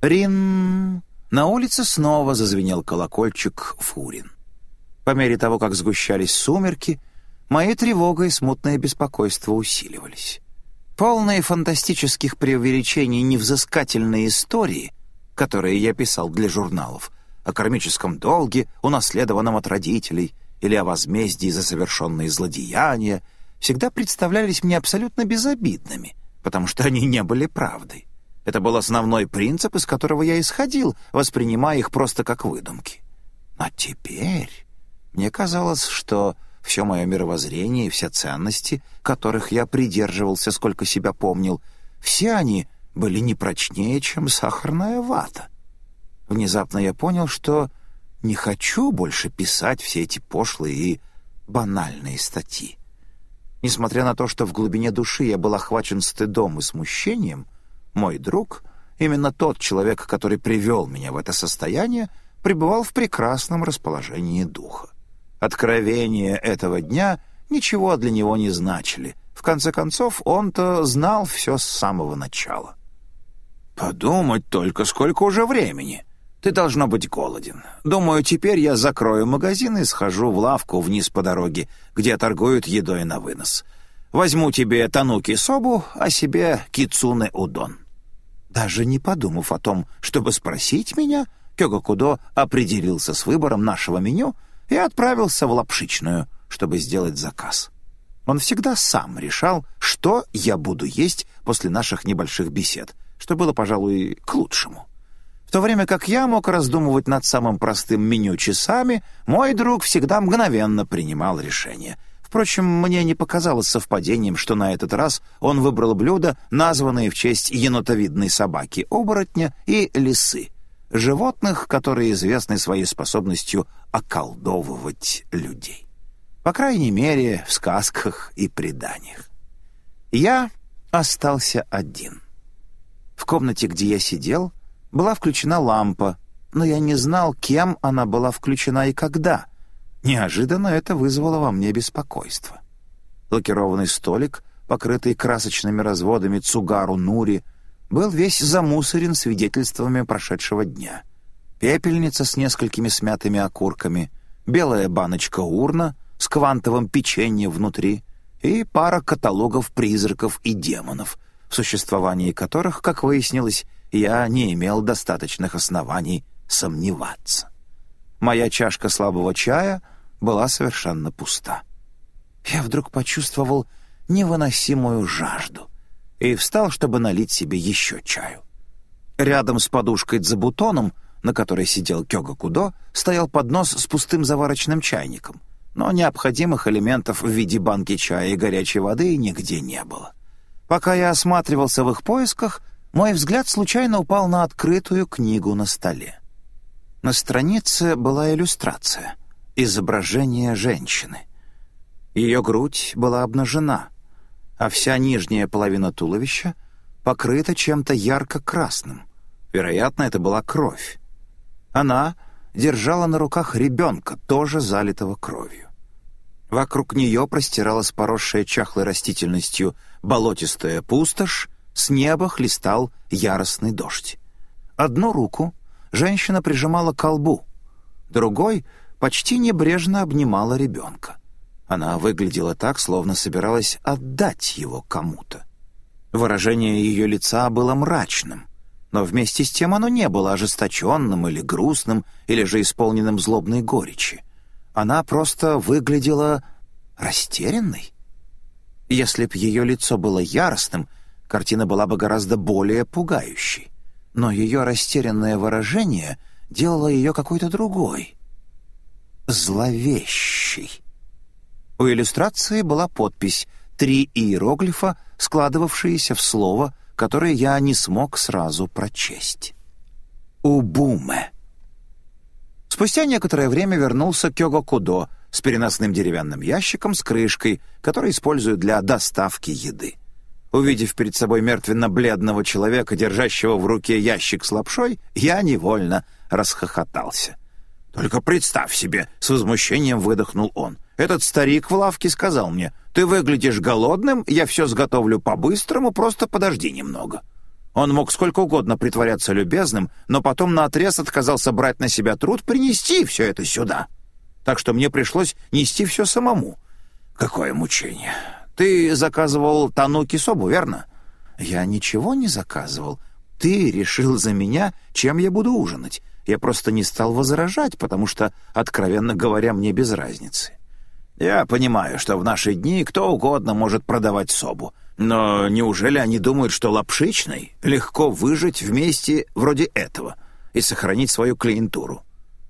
Рин! На улице снова зазвенел колокольчик Фурин. По мере того, как сгущались сумерки, мои тревога и смутное беспокойство усиливались. Полные фантастических преувеличений невзыскательные истории, которые я писал для журналов, о кармическом долге, унаследованном от родителей, или о возмездии за совершенные злодеяния, всегда представлялись мне абсолютно безобидными, потому что они не были правдой. Это был основной принцип, из которого я исходил, воспринимая их просто как выдумки. А теперь мне казалось, что все мое мировоззрение и все ценности, которых я придерживался, сколько себя помнил, все они были не прочнее, чем сахарная вата. Внезапно я понял, что не хочу больше писать все эти пошлые и банальные статьи. Несмотря на то, что в глубине души я был охвачен стыдом и смущением, мой друг, именно тот человек, который привел меня в это состояние, пребывал в прекрасном расположении духа. Откровения этого дня ничего для него не значили. В конце концов, он-то знал все с самого начала. «Подумать только, сколько уже времени!» Ты должно быть голоден. Думаю, теперь я закрою магазин и схожу в лавку вниз по дороге, где торгуют едой на вынос. Возьму тебе тануки собу, а себе кицуне удон». Даже не подумав о том, чтобы спросить меня, Кёгакудо определился с выбором нашего меню и отправился в лапшичную, чтобы сделать заказ. Он всегда сам решал, что я буду есть после наших небольших бесед, что было, пожалуй, к лучшему. В то время как я мог раздумывать над самым простым меню часами, мой друг всегда мгновенно принимал решение. Впрочем, мне не показалось совпадением, что на этот раз он выбрал блюда, названные в честь енотовидной собаки, оборотня и лисы, животных, которые известны своей способностью околдовывать людей. По крайней мере, в сказках и преданиях. Я остался один. В комнате, где я сидел, была включена лампа, но я не знал, кем она была включена и когда. Неожиданно это вызвало во мне беспокойство. Лакированный столик, покрытый красочными разводами цугару нури, был весь замусорен свидетельствами прошедшего дня. Пепельница с несколькими смятыми окурками, белая баночка-урна с квантовым печеньем внутри и пара каталогов призраков и демонов, в существовании которых, как выяснилось, я не имел достаточных оснований сомневаться. Моя чашка слабого чая была совершенно пуста. Я вдруг почувствовал невыносимую жажду и встал, чтобы налить себе еще чаю. Рядом с подушкой дзабутоном, на которой сидел Кёга Кудо, стоял поднос с пустым заварочным чайником, но необходимых элементов в виде банки чая и горячей воды нигде не было. Пока я осматривался в их поисках, мой взгляд случайно упал на открытую книгу на столе. На странице была иллюстрация, изображение женщины. Ее грудь была обнажена, а вся нижняя половина туловища покрыта чем-то ярко-красным. Вероятно, это была кровь. Она держала на руках ребенка, тоже залитого кровью. Вокруг нее простиралась поросшая чахлой растительностью болотистая пустошь, с неба хлестал яростный дождь. Одну руку женщина прижимала к колбу, другой почти небрежно обнимала ребенка. Она выглядела так, словно собиралась отдать его кому-то. Выражение ее лица было мрачным, но вместе с тем оно не было ожесточенным или грустным, или же исполненным злобной горечи. Она просто выглядела растерянной. Если б ее лицо было яростным, картина была бы гораздо более пугающей. Но ее растерянное выражение делало ее какой-то другой. Зловещей. У иллюстрации была подпись «Три иероглифа, складывавшиеся в слово, которое я не смог сразу прочесть». «Убуме». Спустя некоторое время вернулся Кёго Кудо с переносным деревянным ящиком с крышкой, который используют для доставки еды. Увидев перед собой мертвенно-бледного человека, держащего в руке ящик с лапшой, я невольно расхохотался. «Только представь себе!» — с возмущением выдохнул он. «Этот старик в лавке сказал мне, ты выглядишь голодным, я все сготовлю по-быстрому, просто подожди немного». Он мог сколько угодно притворяться любезным, но потом наотрез отказался брать на себя труд принести все это сюда. Так что мне пришлось нести все самому. Какое мучение. Ты заказывал тануки собу, верно? Я ничего не заказывал. Ты решил за меня, чем я буду ужинать. Я просто не стал возражать, потому что, откровенно говоря, мне без разницы. Я понимаю, что в наши дни кто угодно может продавать собу. Но неужели они думают, что лапшичной легко выжить вместе вроде этого и сохранить свою клиентуру?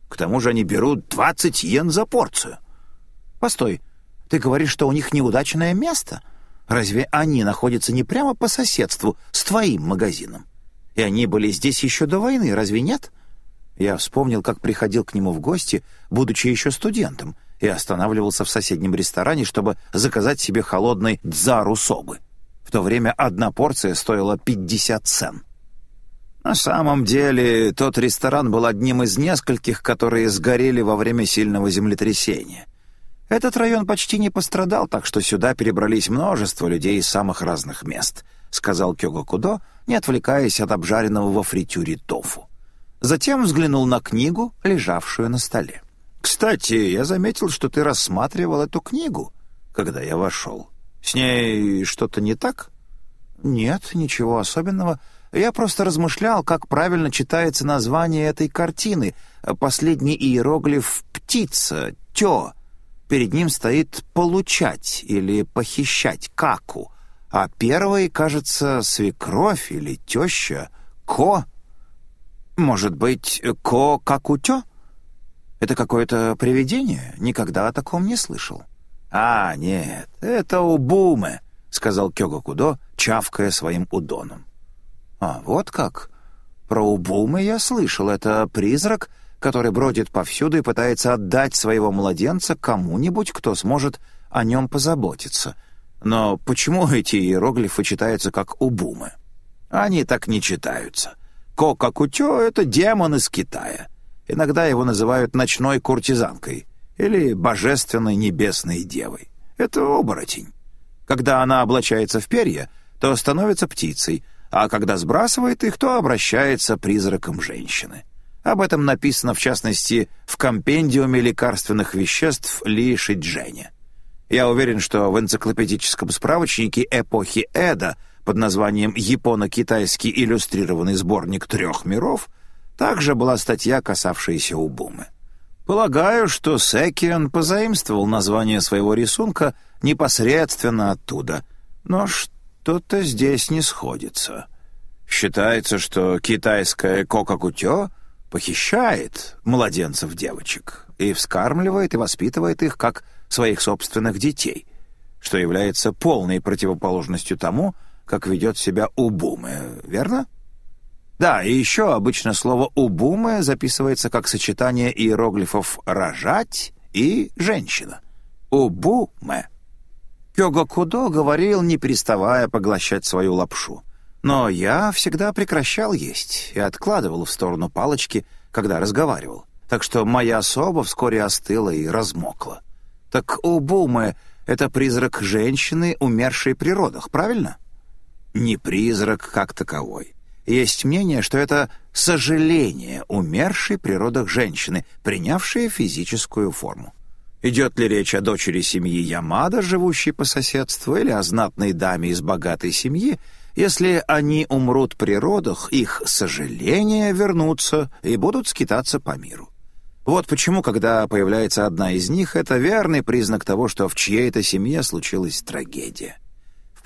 К тому же они берут 20 йен за порцию. Постой, ты говоришь, что у них неудачное место? Разве они находятся не прямо по соседству с твоим магазином? И они были здесь еще до войны, разве нет? Я вспомнил, как приходил к нему в гости, будучи еще студентом, и останавливался в соседнем ресторане, чтобы заказать себе холодной дзару собы. В то время одна порция стоила 50 цен. На самом деле, тот ресторан был одним из нескольких, которые сгорели во время сильного землетрясения. Этот район почти не пострадал, так что сюда перебрались множество людей из самых разных мест, сказал Кёго Кудо, не отвлекаясь от обжаренного во фритюре тофу. Затем взглянул на книгу, лежавшую на столе. «Кстати, я заметил, что ты рассматривал эту книгу, когда я вошел. С ней что-то не так?» «Нет, ничего особенного. Я просто размышлял, как правильно читается название этой картины. Последний иероглиф «птица», «тё». Перед ним стоит «получать» или «похищать», «каку». А первый, кажется, «свекровь» или «теща», «ко». Может быть, «ко-какутё»? Это какое-то привидение? Никогда о таком не слышал. «А, нет, это Убуме», — сказал Кёга Кудо, чавкая своим удоном. «А, вот как? Про Убуме я слышал. Это призрак, который бродит повсюду и пытается отдать своего младенца кому-нибудь, кто сможет о нем позаботиться. Но почему эти иероглифы читаются как Убумы? Они так не читаются. Кока-кутё — это демон из Китая». Иногда его называют ночной куртизанкой или божественной небесной девой. Это оборотень. Когда она облачается в перья, то становится птицей, а когда сбрасывает их, то обращается призраком женщины. Об этом написано, в частности, в компендиуме лекарственных веществ Ли Шидженя. Я уверен, что в энциклопедическом справочнике эпохи Эда под названием «Японо-китайский иллюстрированный сборник трех миров» Также была статья, касавшаяся Убумы. Полагаю, что Секиан позаимствовал название своего рисунка непосредственно оттуда, но что-то здесь не сходится. Считается, что китайская кококутё похищает младенцев-девочек и вскармливает и воспитывает их как своих собственных детей, что является полной противоположностью тому, как ведет себя Убумы, верно? Да, и еще обычно слово «убуме» записывается как сочетание иероглифов «рожать» и «женщина». «Убуме». Кёго Кудо говорил, не переставая поглощать свою лапшу. Но я всегда прекращал есть и откладывал в сторону палочки, когда разговаривал. Так что моя особа вскоре остыла и размокла. Так Убуме — это призрак женщины, умершей при родах, правильно? Не призрак как таковой. Есть мнение, что это сожаление умершей при родах женщины, принявшей физическую форму. Идет ли речь о дочери семьи Ямада, живущей по соседству, или о знатной даме из богатой семьи, если они умрут при родах, их сожаления вернутся и будут скитаться по миру. Вот почему, когда появляется одна из них, это верный признак того, что в чьей-то семье случилась трагедия.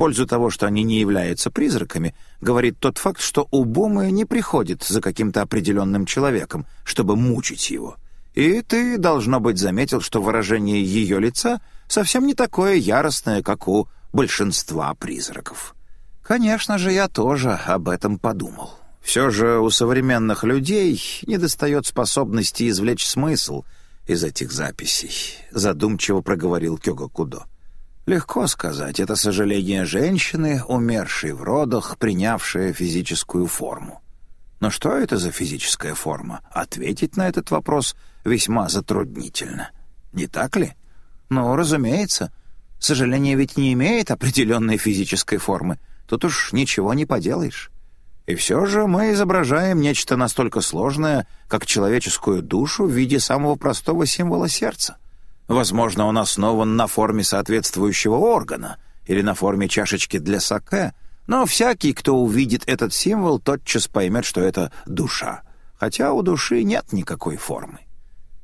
Пользу того, что они не являются призраками, говорит тот факт, что Убума не приходит за каким-то определенным человеком, чтобы мучить его. И ты, должно быть, заметил, что выражение ее лица совсем не такое яростное, как у большинства призраков. Конечно же, я тоже об этом подумал. Все же у современных людей недостает способности извлечь смысл из этих записей, задумчиво проговорил Кёга Кудо. Легко сказать, это сожаление женщины, умершей в родах, принявшей физическую форму. Но что это за физическая форма? Ответить на этот вопрос весьма затруднительно. Не так ли? Ну, разумеется. Сожаление ведь не имеет определенной физической формы. Тут уж ничего не поделаешь. И все же мы изображаем нечто настолько сложное, как человеческую душу в виде самого простого символа сердца. Возможно, он основан на форме соответствующего органа или на форме чашечки для саке, но всякий, кто увидит этот символ, тотчас поймет, что это душа, хотя у души нет никакой формы.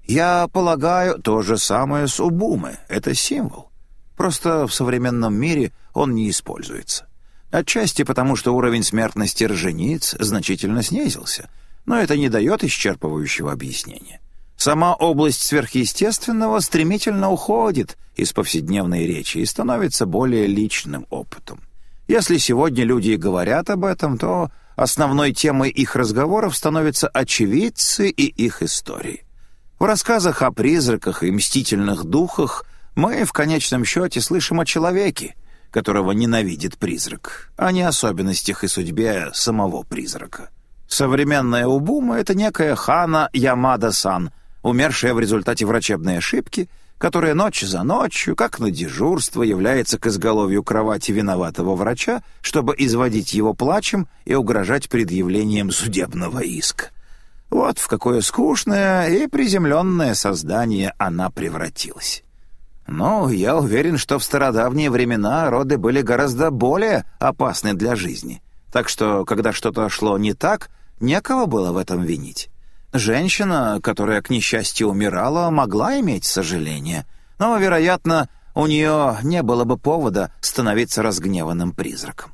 Я полагаю, то же самое с убумы, это символ. Просто в современном мире он не используется. Отчасти потому, что уровень смертности ржениц значительно снизился, но это не дает исчерпывающего объяснения. Сама область сверхъестественного стремительно уходит из повседневной речи и становится более личным опытом. Если сегодня люди говорят об этом, то основной темой их разговоров становятся очевидцы и их истории. В рассказах о призраках и мстительных духах мы в конечном счете слышим о человеке, которого ненавидит призрак, а не особенностях и судьбе самого призрака. Современная Убума — это некая Хана Ямада-сан, умершая в результате врачебной ошибки, которая ночь за ночью, как на дежурство, является к изголовью кровати виноватого врача, чтобы изводить его плачем и угрожать предъявлением судебного иска. Вот в какое скучное и приземленное создание она превратилась. Но я уверен, что в стародавние времена роды были гораздо более опасны для жизни. Так что, когда что-то шло не так, некого было в этом винить. Женщина, которая, к несчастью, умирала, могла иметь сожаление, но, вероятно, у нее не было бы повода становиться разгневанным призраком.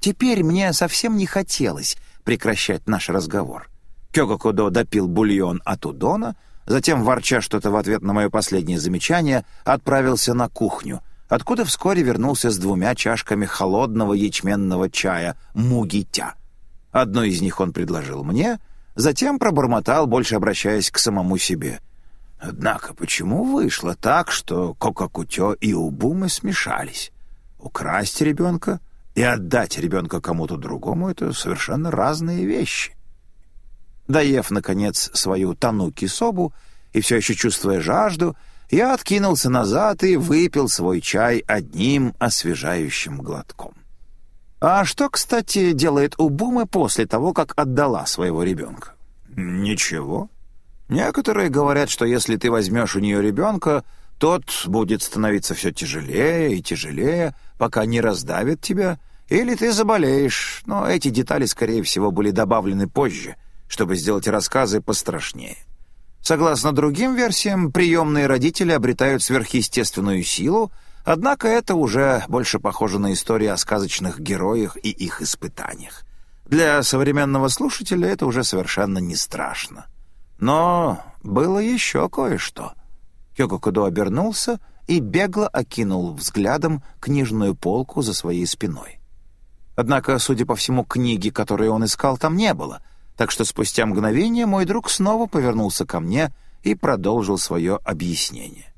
Теперь мне совсем не хотелось прекращать наш разговор. Кёгакудо допил бульон от удона — Затем, ворча что-то в ответ на мое последнее замечание, отправился на кухню, откуда вскоре вернулся с двумя чашками холодного ячменного чая «Мугитя». Одну из них он предложил мне, затем пробормотал, больше обращаясь к самому себе. Однако почему вышло так, что Кококутё и Убумы смешались? Украсть ребенка и отдать ребенка кому-то другому — это совершенно разные вещи. Доев, наконец, свою тануки-собу и все еще чувствуя жажду, я откинулся назад и выпил свой чай одним освежающим глотком. А что, кстати, делает Убумы после того, как отдала своего ребенка? Ничего. Некоторые говорят, что если ты возьмешь у нее ребенка, тот будет становиться все тяжелее и тяжелее, пока не раздавит тебя, или ты заболеешь, но эти детали, скорее всего, были добавлены позже — чтобы сделать рассказы пострашнее. Согласно другим версиям, приемные родители обретают сверхъестественную силу, однако это уже больше похоже на историю о сказочных героях и их испытаниях. Для современного слушателя это уже совершенно не страшно. Но было еще кое-что. Кёкокудо обернулся и бегло окинул взглядом книжную полку за своей спиной. Однако, судя по всему, книги, которые он искал, там не было, так что спустя мгновение мой друг снова повернулся ко мне и продолжил свое объяснение.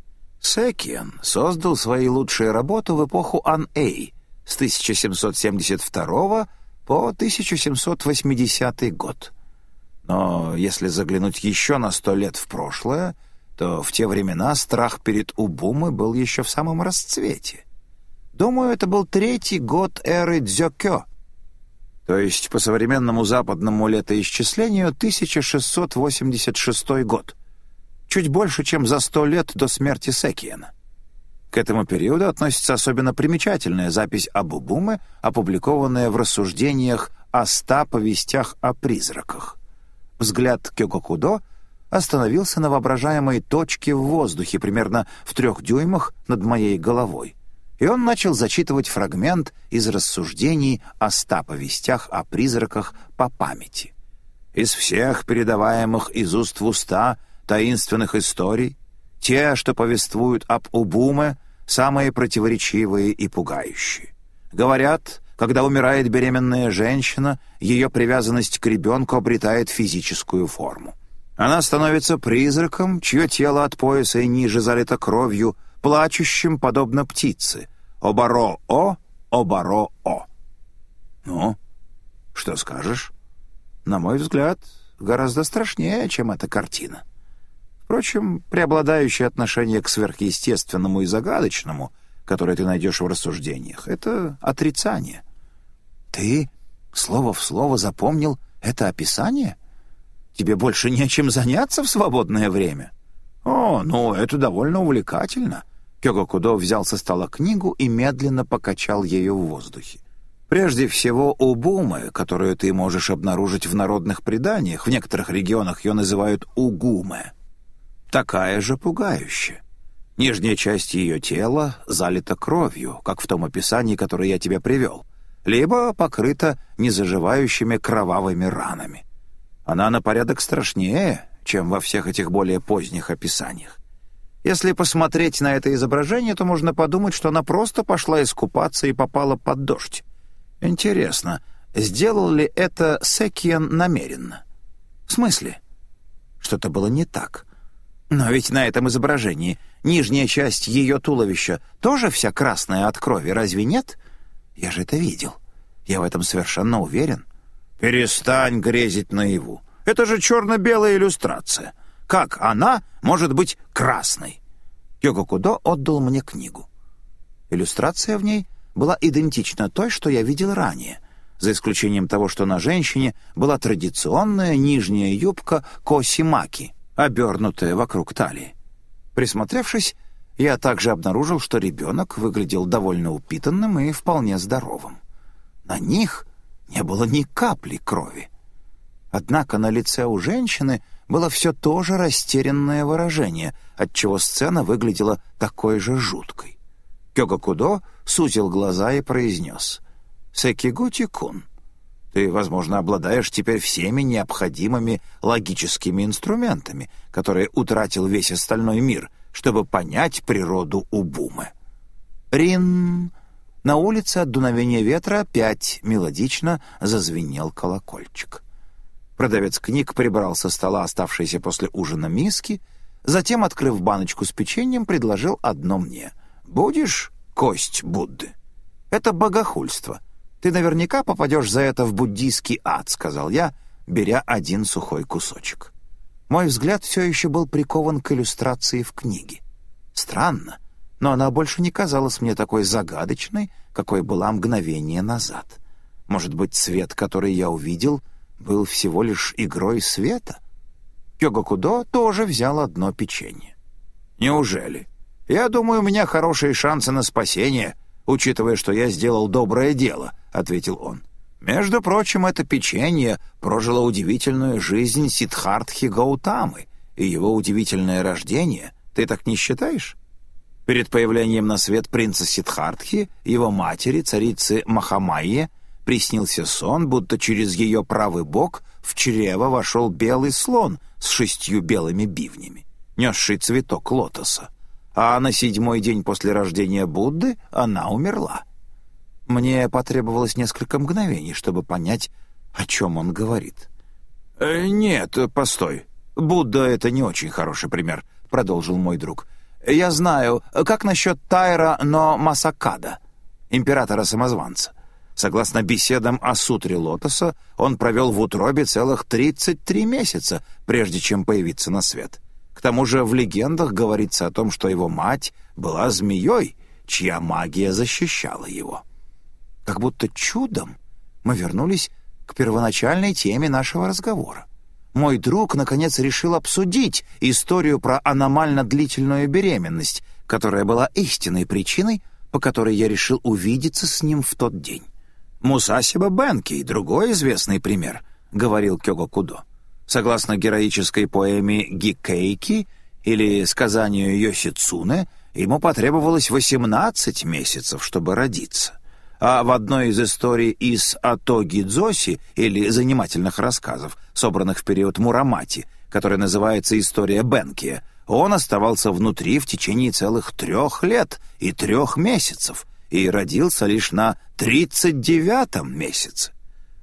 Секиен создал свои лучшие работы в эпоху Ан-Эй с 1772 по 1780 год. Но если заглянуть еще на сто лет в прошлое, то в те времена страх перед Убумой был еще в самом расцвете. Думаю, это был третий год эры Дзёкё — то есть по современному западному летоисчислению 1686 год, чуть больше, чем за сто лет до смерти Секиена. К этому периоду относится особенно примечательная запись Абубумы, опубликованная в рассуждениях о ста повестях о призраках. Взгляд Кёкокудо остановился на воображаемой точке в воздухе примерно в трех дюймах над моей головой — и он начал зачитывать фрагмент из рассуждений о ста повестях о призраках по памяти. Из всех передаваемых из уст в уста таинственных историй, те, что повествуют об Убуме, самые противоречивые и пугающие. Говорят, когда умирает беременная женщина, ее привязанность к ребенку обретает физическую форму. Она становится призраком, чье тело от пояса и ниже залито кровью, плачущим, подобно птице, Обаро-о, обаро-о. Ну, что скажешь? На мой взгляд, гораздо страшнее, чем эта картина. Впрочем, преобладающее отношение к сверхъестественному и загадочному, которое ты найдешь в рассуждениях, — это отрицание. Ты Слово в слово запомнил это описание? Тебе больше нечем заняться в свободное время? О, ну, это довольно увлекательно. Кёгакудо взял со стола книгу и медленно покачал ею в воздухе. Прежде всего, убумы, которую ты можешь обнаружить в народных преданиях, в некоторых регионах ее называют угумы. Такая же пугающая. Нижняя часть ее тела залита кровью, как в том описании, которое я тебе привел, либо покрыта незаживающими кровавыми ранами. Она на порядок страшнее, чем во всех этих более поздних описаниях. Если посмотреть на это изображение, то можно подумать, что она просто пошла искупаться и попала под дождь. Интересно, сделал ли это Секиен намеренно? В смысле? Что-то было не так. Но ведь на этом изображении нижняя часть ее туловища тоже вся красная от крови, разве нет? Я же это видел. Я в этом совершенно уверен. Перестань грезить наяву. Это же черно-белая иллюстрация. Как она может быть красной? Йога Кудо отдал мне книгу. Иллюстрация в ней была идентична той, что я видел ранее, за исключением того, что на женщине была традиционная нижняя юбка косимаки, обернутая вокруг талии. Присмотревшись, я также обнаружил, что ребенок выглядел довольно упитанным и вполне здоровым. На них не было ни капли крови. Однако на лице у женщины было все то же растерянное выражение, отчего сцена выглядела такой же жуткой. Кёгакудо сузил глаза и произнес «Секигути-кун, ты, возможно, обладаешь теперь всеми необходимыми логическими инструментами, которые утратил весь остальной мир, чтобы понять природу Убумы». «Рин!» На улице от дуновения ветра опять мелодично зазвенел колокольчик. Продавец книг прибрал со стола оставшиеся после ужина миски, затем, открыв баночку с печеньем, предложил одно мне. «Будешь кость Будды?» «Это богохульство. Ты наверняка попадешь за это в буддийский ад», — сказал я, беря один сухой кусочек. Мой взгляд все еще был прикован к иллюстрации в книге. Странно, но она больше не казалась мне такой загадочной, какой была мгновение назад. Может быть, цвет, который я увидел, был всего лишь игрой света? Кёгакудо тоже взял одно печенье. «Неужели? Я думаю, у меня хорошие шансы на спасение, учитывая, что я сделал доброе дело», — ответил он. «Между прочим, это печенье прожило удивительную жизнь Сидхартхи Гаутамы, и его удивительное рождение, ты так не считаешь?» Перед появлением на свет принца Сидхартхи, его матери, царицы Махамайи, приснился сон, будто через ее правый бок в чрево вошел белый слон с шестью белыми бивнями, несший цветок лотоса. А на седьмой день после рождения Будды она умерла. Мне потребовалось несколько мгновений, чтобы понять, о чем он говорит. «Э, «Нет, постой. Будда — это не очень хороший пример», — продолжил мой друг. «Я знаю, как насчет Тайра но Масакада, императора-самозванца? Согласно беседам о сутре лотоса, он провел в утробе целых 33 месяца, прежде чем появиться на свет. К тому же в легендах говорится о том, что его мать была змеей, чья магия защищала его. Как будто чудом мы вернулись к первоначальной теме нашего разговора. Мой друг, наконец, решил обсудить историю про аномально длительную беременность, которая была истинной причиной, по которой я решил увидеться с ним в тот день. Мусасиба Бенки — другой известный пример, — говорил Кёго Кудо. Согласно героической поэме Гикейки или сказанию Йосицуне, ему потребовалось 18 месяцев, чтобы родиться. А в одной из историй из Атоги Дзоси или занимательных рассказов, собранных в период Мурамати, которая называется «История Бенки», он оставался внутри в течение целых трех лет и трех месяцев — и родился лишь на тридцать девятом месяце.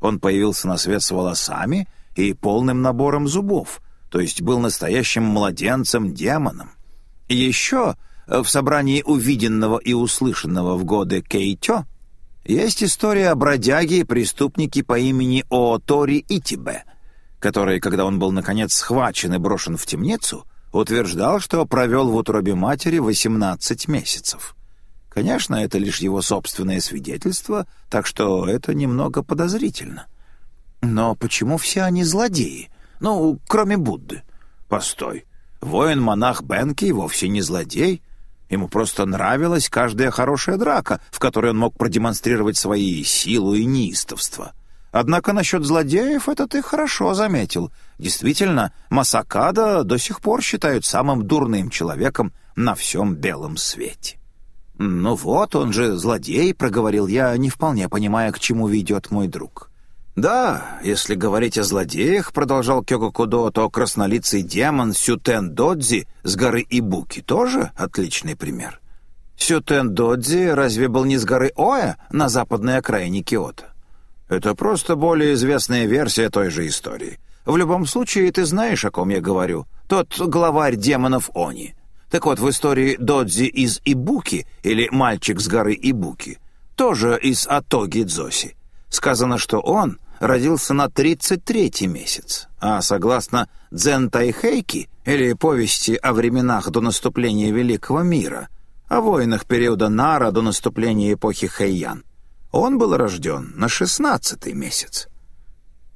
Он появился на свет с волосами и полным набором зубов, то есть был настоящим младенцем-демоном. Еще в собрании увиденного и услышанного в годы Кейтё есть история о бродяге и преступнике по имени Оотори Итибе, который, когда он был наконец схвачен и брошен в темницу, утверждал, что провел в утробе матери 18 месяцев. Конечно, это лишь его собственное свидетельство, так что это немного подозрительно. Но почему все они злодеи? Ну, кроме Будды. Постой. Воин-монах Бенки вовсе не злодей. Ему просто нравилась каждая хорошая драка, в которой он мог продемонстрировать свои силу и неистовство. Однако насчет злодеев это ты хорошо заметил. Действительно, Масакада до сих пор считают самым дурным человеком на всем белом свете. «Ну вот, он же злодей», — проговорил я, не вполне понимая, к чему ведет мой друг. «Да, если говорить о злодеях», — продолжал Кёгакудо, то краснолицый демон Сютен Додзи с горы Ибуки тоже отличный пример. Сютен Додзи разве был не с горы Оя на западной окраине Киото? Это просто более известная версия той же истории. В любом случае, ты знаешь, о ком я говорю. Тот главарь демонов Они. Так вот, в истории Додзи из Ибуки, или «Мальчик с горы Ибуки», тоже из Атоги Дзоси, сказано, что он родился на 33-й месяц, а согласно Дзен Тайхейки, или повести о временах до наступления Великого мира, о войнах периода Нара до наступления эпохи Хэйян, он был рожден на 16-й месяц.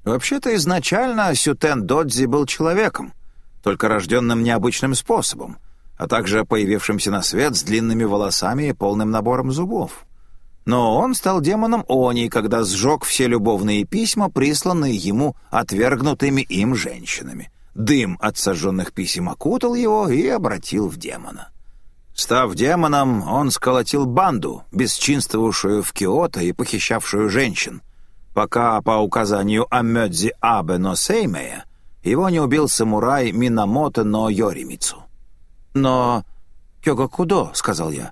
Вообще-то изначально Сютен Додзи был человеком, только рожденным необычным способом — а также появившимся на свет с длинными волосами и полным набором зубов. Но он стал демоном Они, когда сжег все любовные письма, присланные ему отвергнутыми им женщинами. Дым от сожженных писем окутал его и обратил в демона. Став демоном, он сколотил банду, бесчинствовавшую в Киото и похищавшую женщин, пока по указанию Амёдзи Абе но Сеймея его не убил самурай Минамото но Йоримицу. «Но...» «Кёга Кудо», — сказал я.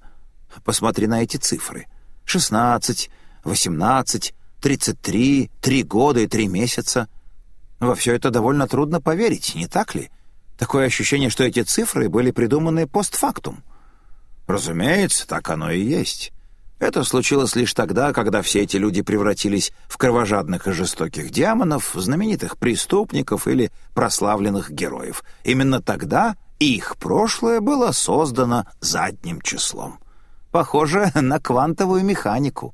«Посмотри на эти цифры. Шестнадцать, восемнадцать, тридцать три, три года и три месяца. Во все это довольно трудно поверить, не так ли? Такое ощущение, что эти цифры были придуманы постфактум». «Разумеется, так оно и есть». Это случилось лишь тогда, когда все эти люди превратились в кровожадных и жестоких демонов, знаменитых преступников или прославленных героев. Именно тогда их прошлое было создано задним числом. Похоже на квантовую механику.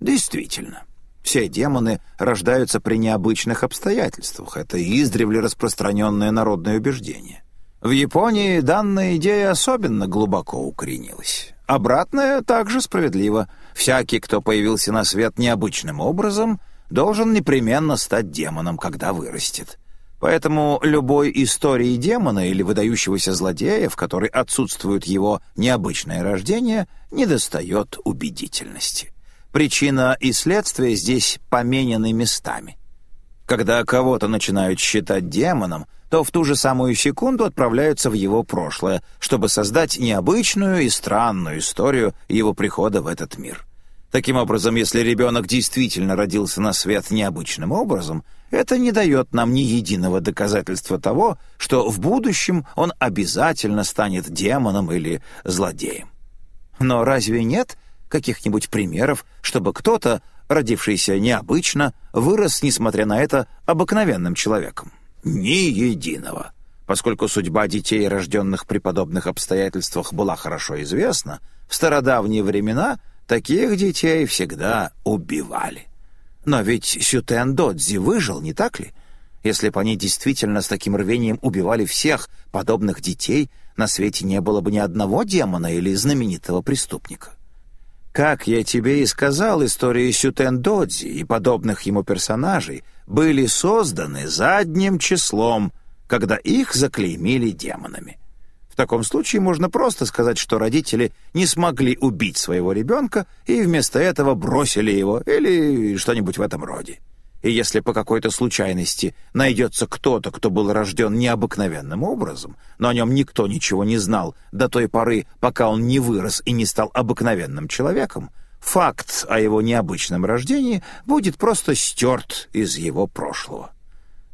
Действительно, все демоны рождаются при необычных обстоятельствах. Это издревле распространенное народное убеждение. В Японии данная идея особенно глубоко укоренилась. Обратное также справедливо. Всякий, кто появился на свет необычным образом, должен непременно стать демоном, когда вырастет. Поэтому любой истории демона или выдающегося злодея, в которой отсутствует его необычное рождение, недостает убедительности. Причина и следствие здесь поменены местами. Когда кого-то начинают считать демоном, то в ту же самую секунду отправляются в его прошлое, чтобы создать необычную и странную историю его прихода в этот мир. Таким образом, если ребенок действительно родился на свет необычным образом, это не дает нам ни единого доказательства того, что в будущем он обязательно станет демоном или злодеем. Но разве нет каких-нибудь примеров, чтобы кто-то, родившийся необычно, вырос, несмотря на это, обыкновенным человеком? Ни единого. Поскольку судьба детей, рожденных при подобных обстоятельствах, была хорошо известна, в стародавние времена – Таких детей всегда убивали. Но ведь Сютен Додзи выжил, не так ли? Если бы они действительно с таким рвением убивали всех подобных детей, на свете не было бы ни одного демона или знаменитого преступника. Как я тебе и сказал, истории Сютен Додзи и подобных ему персонажей были созданы задним числом, когда их заклеймили демонами. В таком случае можно просто сказать, что родители не смогли убить своего ребенка и вместо этого бросили его или что-нибудь в этом роде. И если по какой-то случайности найдется кто-то, кто был рожден необыкновенным образом, но о нем никто ничего не знал до той поры, пока он не вырос и не стал обыкновенным человеком, факт о его необычном рождении будет просто стерт из его прошлого.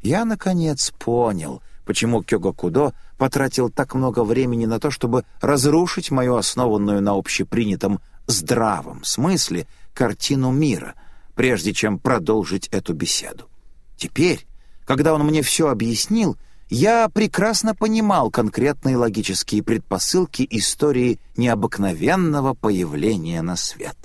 Я, наконец, понял — почему Кёго Кудо потратил так много времени на то, чтобы разрушить мою основанную на общепринятом здравом смысле картину мира, прежде чем продолжить эту беседу. Теперь, когда он мне все объяснил, я прекрасно понимал конкретные логические предпосылки истории необыкновенного появления на свет.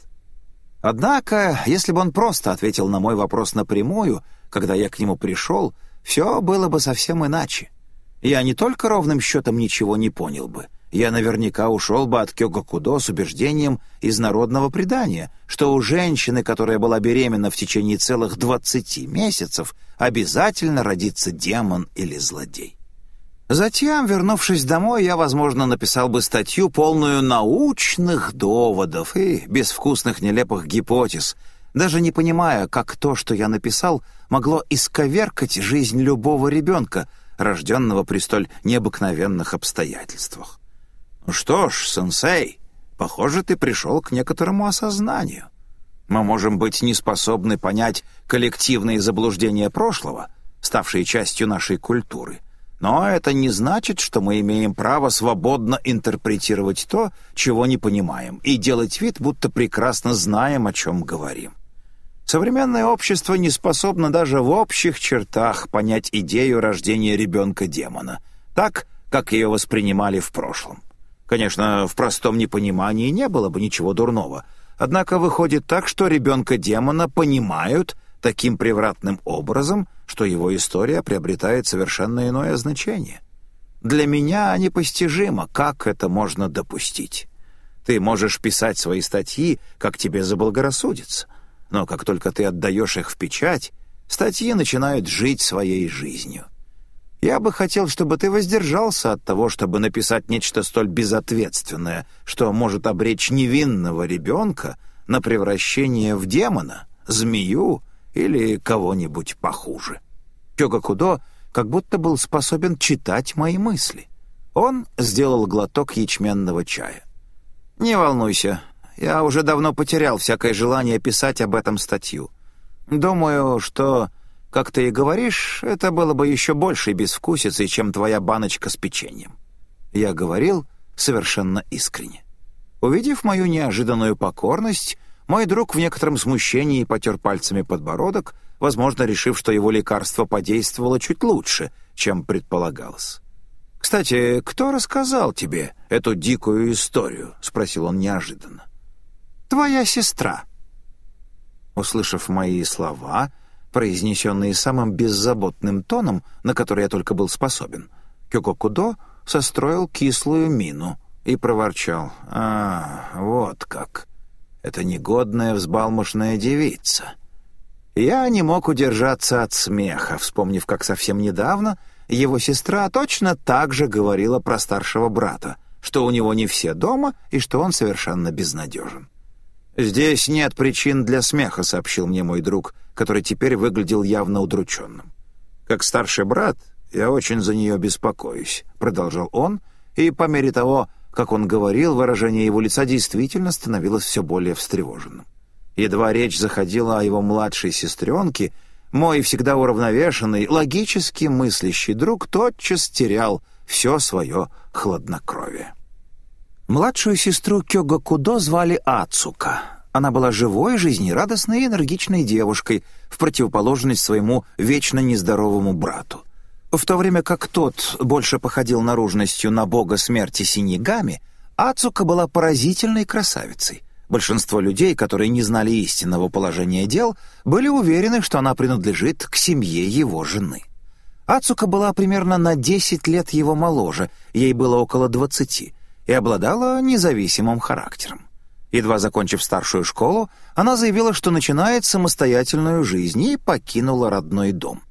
Однако, если бы он просто ответил на мой вопрос напрямую, когда я к нему пришел, все было бы совсем иначе. Я не только ровным счетом ничего не понял бы — я наверняка ушел бы от Кёгакудо с убеждением из народного предания, что у женщины, которая была беременна в течение целых двадцати месяцев, обязательно родится демон или злодей. Затем, вернувшись домой, я, возможно, написал бы статью, полную научных доводов и безвкусных нелепых гипотез, даже не понимая, как то, что я написал, могло исковеркать жизнь любого ребенка, рожденного при столь необыкновенных обстоятельствах. «Ну что ж, сенсей, похоже, ты пришел к некоторому осознанию. Мы можем быть неспособны понять коллективные заблуждения прошлого, ставшие частью нашей культуры, но это не значит, что мы имеем право свободно интерпретировать то, чего не понимаем, и делать вид, будто прекрасно знаем, о чем говорим. Современное общество не способно даже в общих чертах понять идею рождения ребенка-демона, так, как ее воспринимали в прошлом. Конечно, в простом непонимании не было бы ничего дурного. Однако выходит так, что ребенка-демона понимают таким превратным образом, что его история приобретает совершенно иное значение. Для меня непостижимо, как это можно допустить. Ты можешь писать свои статьи, как тебе заблагорассудится, но как только ты отдаешь их в печать, статьи начинают жить своей жизнью. Я бы хотел, чтобы ты воздержался от того, чтобы написать нечто столь безответственное, что может обречь невинного ребенка на превращение в демона, змею или кого-нибудь похуже. Кёгакудо как будто был способен читать мои мысли. Он сделал глоток ячменного чая. «Не волнуйся, я уже давно потерял всякое желание писать об этом статью. Думаю, что как ты и говоришь, это было бы еще большей безвкусицей, чем твоя баночка с печеньем. Я говорил совершенно искренне. Увидев мою неожиданную покорность, мой друг в некотором смущении потер пальцами подбородок, возможно, решив, что его лекарство подействовало чуть лучше, чем предполагалось. «Кстати, кто рассказал тебе эту дикую историю?» — спросил он неожиданно. «Твоя сестра». Услышав мои слова, произнесенные самым беззаботным тоном, на который я только был способен, Кюкокудо состроил кислую мину и проворчал. «А, вот как! Это негодная взбалмошная девица!» Я не мог удержаться от смеха, вспомнив, как совсем недавно его сестра точно так же говорила про старшего брата, что у него не все дома и что он совершенно безнадежен. «Здесь нет причин для смеха», — сообщил мне мой друг, который теперь выглядел явно удрученным. «Как старший брат, я очень за нее беспокоюсь», — продолжал он, и по мере того, как он говорил, выражение его лица действительно становилось все более встревоженным. Едва речь заходила о его младшей сестренке, мой всегда уравновешенный, логически мыслящий друг тотчас терял все свое хладнокровие. Младшую сестру Кёга Кудо звали Ацука. Она была живой, жизнерадостной и энергичной девушкой, в противоположность своему вечно нездоровому брату. В то время как тот больше походил наружностью на бога смерти Синигами, Ацука была поразительной красавицей. Большинство людей, которые не знали истинного положения дел, были уверены, что она принадлежит к семье его жены. Ацука была примерно на 10 лет его моложе, ей было около 20, и обладала независимым характером. Едва закончив старшую школу, она заявила, что начинает самостоятельную жизнь и покинула родной дом.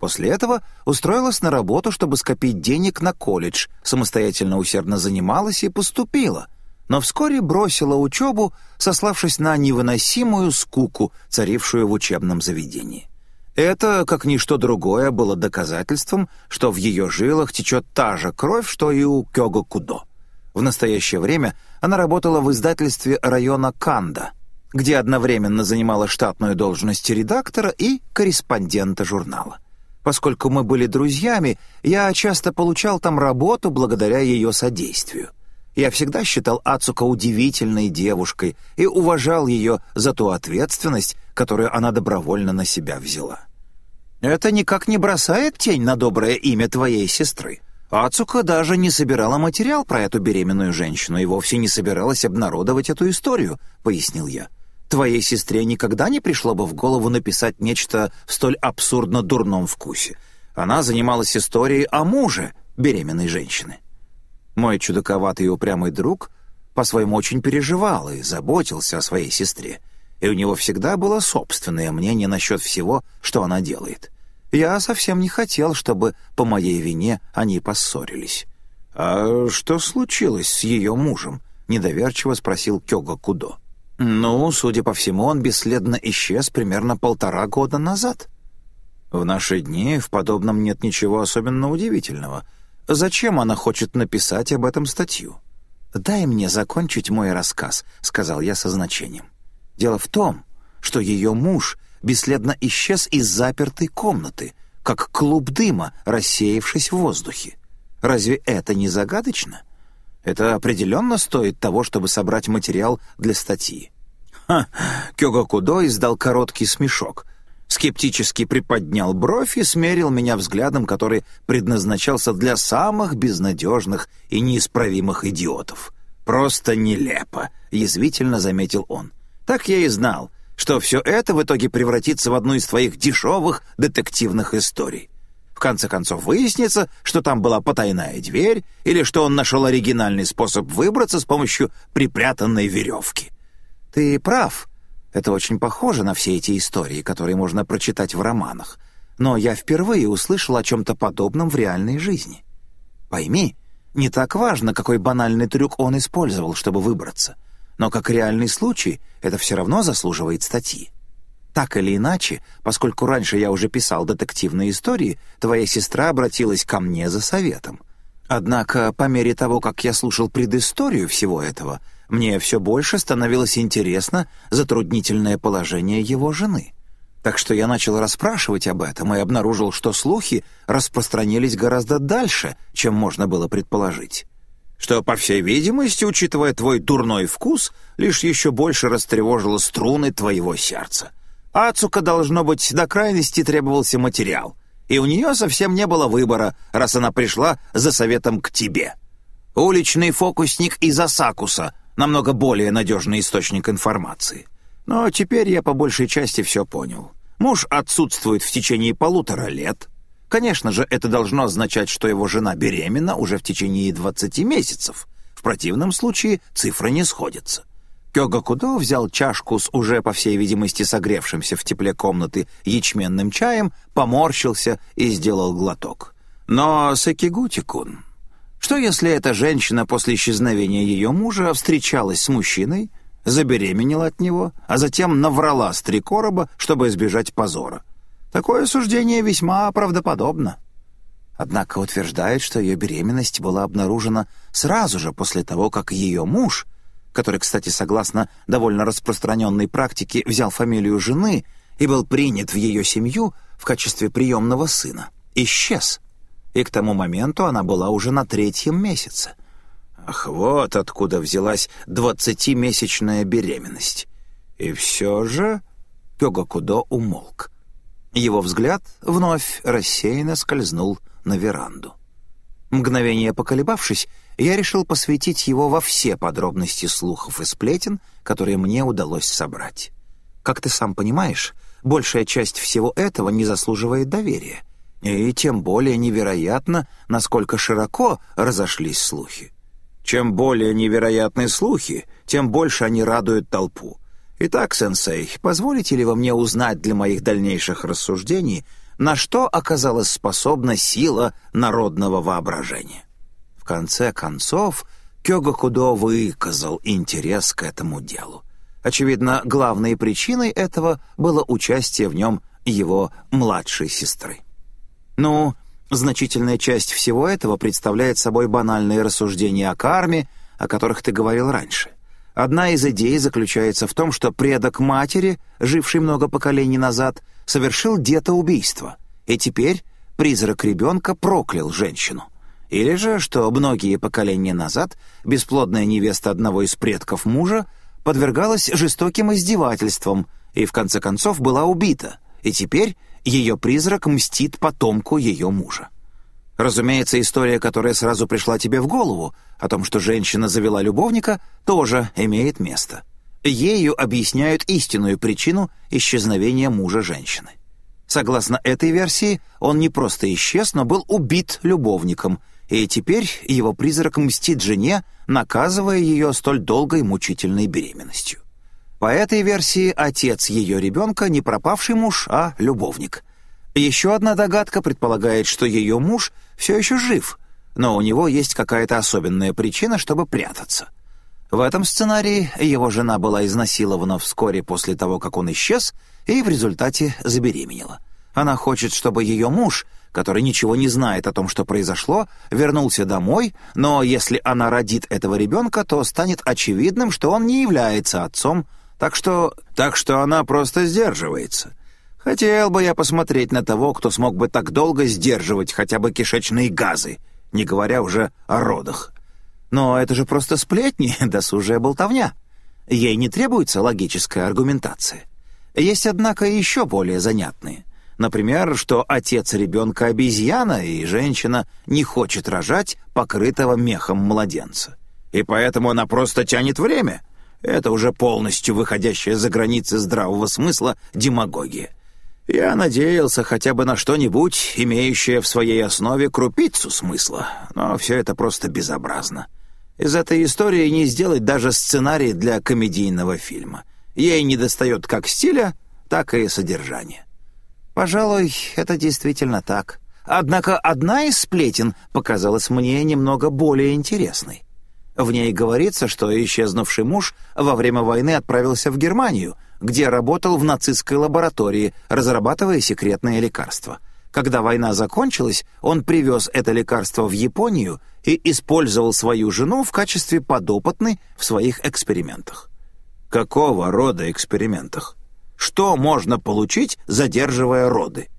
После этого устроилась на работу, чтобы скопить денег на колледж, самостоятельно усердно занималась и поступила, но вскоре бросила учебу, сославшись на невыносимую скуку, царившую в учебном заведении. Это, как ничто другое, было доказательством, что в ее жилах течет та же кровь, что и у Кёго Кудо. В настоящее время она работала в издательстве района Канда, где одновременно занимала штатную должность редактора и корреспондента журнала. Поскольку мы были друзьями, я часто получал там работу благодаря ее содействию. Я всегда считал Ацука удивительной девушкой и уважал ее за ту ответственность, которую она добровольно на себя взяла. Это никак не бросает тень на доброе имя твоей сестры. Ацука даже не собирала материал про эту беременную женщину и вовсе не собиралась обнародовать эту историю, пояснил я. Твоей сестре никогда не пришло бы в голову написать нечто в столь абсурдно дурном вкусе. Она занималась историей о муже беременной женщины. Мой чудаковатый и упрямый друг по-своему очень переживал и заботился о своей сестре, и у него всегда было собственное мнение насчет всего, что она делает. Я совсем не хотел, чтобы по моей вине они поссорились. «А что случилось с ее мужем?» — недоверчиво спросил Кёга Кудо. «Ну, судя по всему, он бесследно исчез примерно полтора года назад». В наши дни в подобном нет ничего особенно удивительного. Зачем она хочет написать об этом статью? «Дай мне закончить мой рассказ», — сказал я со значением. «Дело в том, что ее муж бесследно исчез из запертой комнаты, как клуб дыма, рассеявшись в воздухе. Разве это не загадочно? Это определенно стоит того, чтобы собрать материал для статьи. Ха! Кёгакудо издал короткий смешок. Скептически приподнял бровь и смерил меня взглядом, который предназначался для самых безнадежных и неисправимых идиотов. «Просто нелепо», — язвительно заметил он. «Так я и знал что все это в итоге превратится в одну из твоих дешевых детективных историй. В конце концов выяснится, что там была потайная дверь или что он нашел оригинальный способ выбраться с помощью припрятанной веревки. Ты прав. Это очень похоже на все эти истории, которые можно прочитать в романах. Но я впервые услышал о чем-то подобном в реальной жизни. Пойми, не так важно, какой банальный трюк он использовал, чтобы выбраться — но как реальный случай это все равно заслуживает статьи. Так или иначе, поскольку раньше я уже писал детективные истории, твоя сестра обратилась ко мне за советом. Однако, по мере того, как я слушал предысторию всего этого, мне все больше становилось интересно затруднительное положение его жены. Так что я начал расспрашивать об этом и обнаружил, что слухи распространились гораздо дальше, чем можно было предположить что, по всей видимости, учитывая твой дурной вкус, лишь еще больше растревожило струны твоего сердца. Ацука, должно быть, до крайности требовался материал, и у нее совсем не было выбора, раз она пришла за советом к тебе. Уличный фокусник из Асакуса — намного более надежный источник информации. Но теперь я по большей части все понял. Муж отсутствует в течение полутора лет — Конечно же, это должно означать, что его жена беременна уже в течение 20 месяцев. В противном случае цифры не сходятся. Кёга Кудо взял чашку с уже, по всей видимости, согревшимся в тепле комнаты ячменным чаем, поморщился и сделал глоток. Но Сакигути-кун, что если эта женщина после исчезновения ее мужа встречалась с мужчиной, забеременела от него, а затем наврала с три короба, чтобы избежать позора? Такое суждение весьма правдоподобно. Однако утверждает, что ее беременность была обнаружена сразу же после того, как ее муж, который, кстати, согласно довольно распространенной практике, взял фамилию жены и был принят в ее семью в качестве приемного сына, исчез. И к тому моменту она была уже на третьем месяце. Ах, вот откуда взялась двадцатимесячная беременность. И все же Кёгакудо умолк. Его взгляд вновь рассеянно скользнул на веранду. Мгновение поколебавшись, я решил посвятить его во все подробности слухов и сплетен, которые мне удалось собрать. Как ты сам понимаешь, большая часть всего этого не заслуживает доверия, и тем более невероятно, насколько широко разошлись слухи. Чем более невероятны слухи, тем больше они радуют толпу — Итак, сенсей, позволите ли вы мне узнать для моих дальнейших рассуждений, на что оказалась способна сила народного воображения? В конце концов, Кёга Кудо выказал интерес к этому делу. Очевидно, главной причиной этого было участие в нем его младшей сестры. Ну, значительная часть всего этого представляет собой банальные рассуждения о карме, о которых ты говорил раньше. Одна из идей заключается в том, что предок матери, живший много поколений назад, совершил детоубийство, и теперь призрак ребенка проклял женщину. Или же, что многие поколения назад бесплодная невеста одного из предков мужа подвергалась жестоким издевательствам и в конце концов была убита, и теперь ее призрак мстит потомку ее мужа. Разумеется, история, которая сразу пришла тебе в голову, о том, что женщина завела любовника, тоже имеет место. Ею объясняют истинную причину исчезновения мужа женщины. Согласно этой версии, он не просто исчез, но был убит любовником, и теперь его призрак мстит жене, наказывая ее столь долгой мучительной беременностью. По этой версии отец ее ребенка не пропавший муж, а любовник. Еще одна догадка предполагает, что ее муж все еще жив, но у него есть какая-то особенная причина, чтобы прятаться. В этом сценарии его жена была изнасилована вскоре после того, как он исчез, и в результате забеременела. Она хочет, чтобы ее муж, который ничего не знает о том, что произошло, вернулся домой, но если она родит этого ребенка, то станет очевидным, что он не является отцом, так что... так что она просто сдерживается. Хотел бы я посмотреть на того, кто смог бы так долго сдерживать хотя бы кишечные газы, не говоря уже о родах. Но это же просто сплетни, досужая болтовня. Ей не требуется логическая аргументация. Есть, однако, еще более занятные. Например, что отец ребенка обезьяна, и женщина не хочет рожать покрытого мехом младенца. И поэтому она просто тянет время. Это уже полностью выходящая за границы здравого смысла демагогия. Я надеялся хотя бы на что-нибудь, имеющее в своей основе крупицу смысла, но все это просто безобразно. Из этой истории не сделать даже сценарий для комедийного фильма. Ей недостает как стиля, так и содержания. Пожалуй, это действительно так. Однако одна из сплетен показалась мне немного более интересной. В ней говорится, что исчезнувший муж во время войны отправился в Германию, где работал в нацистской лаборатории, разрабатывая секретное лекарство. Когда война закончилась, он привез это лекарство в Японию и использовал свою жену в качестве подопытной в своих экспериментах. Какого рода экспериментах? Что можно получить, задерживая роды?